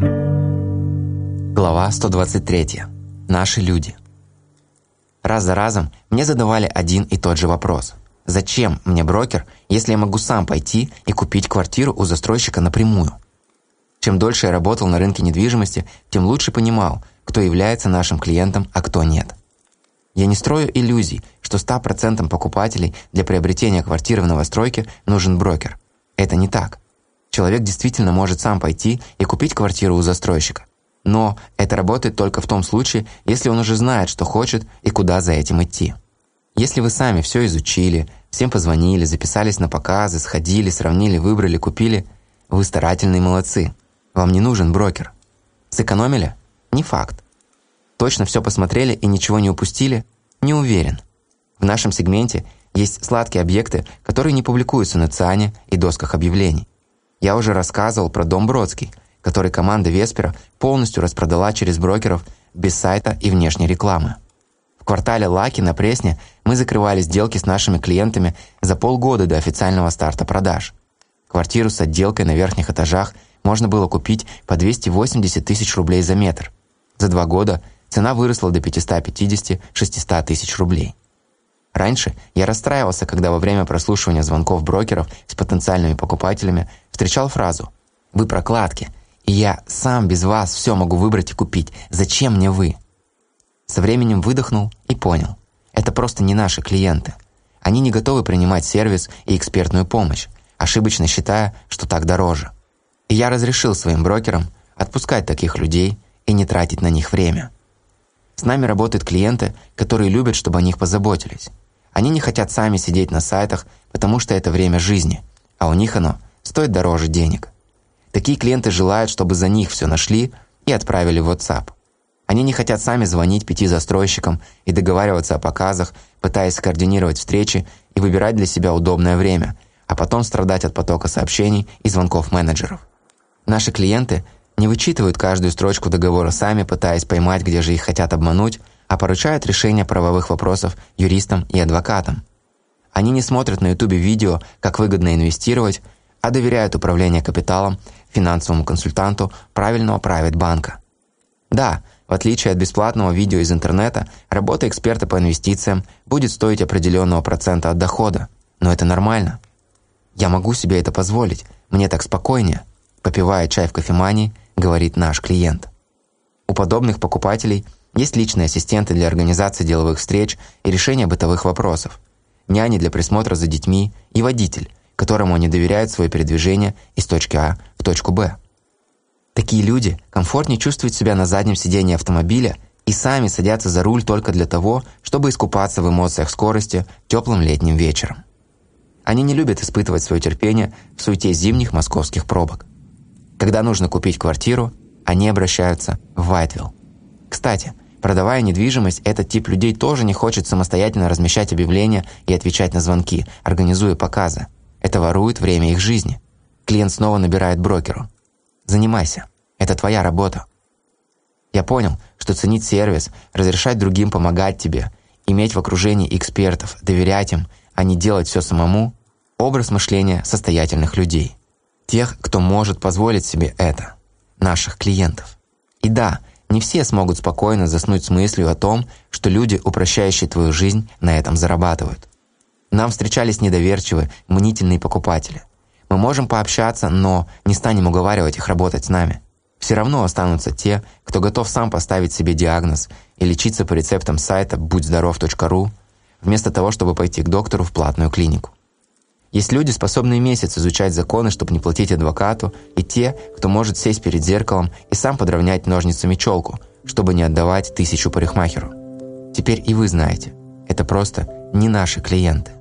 Глава 123. Наши люди. Раз за разом мне задавали один и тот же вопрос. Зачем мне брокер, если я могу сам пойти и купить квартиру у застройщика напрямую? Чем дольше я работал на рынке недвижимости, тем лучше понимал, кто является нашим клиентом, а кто нет. Я не строю иллюзий, что 100% покупателей для приобретения квартиры в новостройке нужен брокер. Это не так. Человек действительно может сам пойти и купить квартиру у застройщика. Но это работает только в том случае, если он уже знает, что хочет и куда за этим идти. Если вы сами все изучили, всем позвонили, записались на показы, сходили, сравнили, выбрали, купили, вы старательные молодцы. Вам не нужен брокер. Сэкономили? Не факт. Точно все посмотрели и ничего не упустили? Не уверен. В нашем сегменте есть сладкие объекты, которые не публикуются на ЦИАНе и досках объявлений. Я уже рассказывал про дом Бродский, который команда Веспера полностью распродала через брокеров без сайта и внешней рекламы. В квартале Лаки на Пресне мы закрывали сделки с нашими клиентами за полгода до официального старта продаж. Квартиру с отделкой на верхних этажах можно было купить по 280 тысяч рублей за метр. За два года цена выросла до 550-600 тысяч рублей. Раньше я расстраивался, когда во время прослушивания звонков брокеров с потенциальными покупателями встречал фразу «Вы прокладки, и я сам без вас все могу выбрать и купить. Зачем мне вы?» Со временем выдохнул и понял. Это просто не наши клиенты. Они не готовы принимать сервис и экспертную помощь, ошибочно считая, что так дороже. И я разрешил своим брокерам отпускать таких людей и не тратить на них время. С нами работают клиенты, которые любят, чтобы о них позаботились. Они не хотят сами сидеть на сайтах, потому что это время жизни, а у них оно стоит дороже денег. Такие клиенты желают, чтобы за них все нашли и отправили в WhatsApp. Они не хотят сами звонить пяти застройщикам и договариваться о показах, пытаясь координировать встречи и выбирать для себя удобное время, а потом страдать от потока сообщений и звонков менеджеров. Наши клиенты не вычитывают каждую строчку договора сами, пытаясь поймать, где же их хотят обмануть, а поручают решение правовых вопросов юристам и адвокатам. Они не смотрят на ютубе видео, как выгодно инвестировать, а доверяют управление капиталом финансовому консультанту правильного правит банка. Да, в отличие от бесплатного видео из интернета, работа эксперта по инвестициям будет стоить определенного процента от дохода, но это нормально. Я могу себе это позволить, мне так спокойнее, попивая чай в кофемании, говорит наш клиент. У подобных покупателей есть личные ассистенты для организации деловых встреч и решения бытовых вопросов, няни для присмотра за детьми и водитель, которому они доверяют свое передвижение из точки А в точку Б. Такие люди комфортнее чувствуют себя на заднем сидении автомобиля и сами садятся за руль только для того, чтобы искупаться в эмоциях скорости теплым летним вечером. Они не любят испытывать свое терпение в суете зимних московских пробок. Когда нужно купить квартиру, они обращаются в Вайтвилл. Кстати, продавая недвижимость, этот тип людей тоже не хочет самостоятельно размещать объявления и отвечать на звонки, организуя показы. Это ворует время их жизни. Клиент снова набирает брокеру. Занимайся. Это твоя работа. Я понял, что ценить сервис, разрешать другим помогать тебе, иметь в окружении экспертов, доверять им, а не делать все самому – образ мышления состоятельных людей. Тех, кто может позволить себе это. Наших клиентов. И да, не все смогут спокойно заснуть с мыслью о том, что люди, упрощающие твою жизнь, на этом зарабатывают. Нам встречались недоверчивые, мнительные покупатели. Мы можем пообщаться, но не станем уговаривать их работать с нами. Все равно останутся те, кто готов сам поставить себе диагноз и лечиться по рецептам сайта будьздоров.ру, вместо того, чтобы пойти к доктору в платную клинику. Есть люди, способные месяц изучать законы, чтобы не платить адвокату, и те, кто может сесть перед зеркалом и сам подровнять ножницами челку, чтобы не отдавать тысячу парикмахеру. Теперь и вы знаете, это просто не наши клиенты.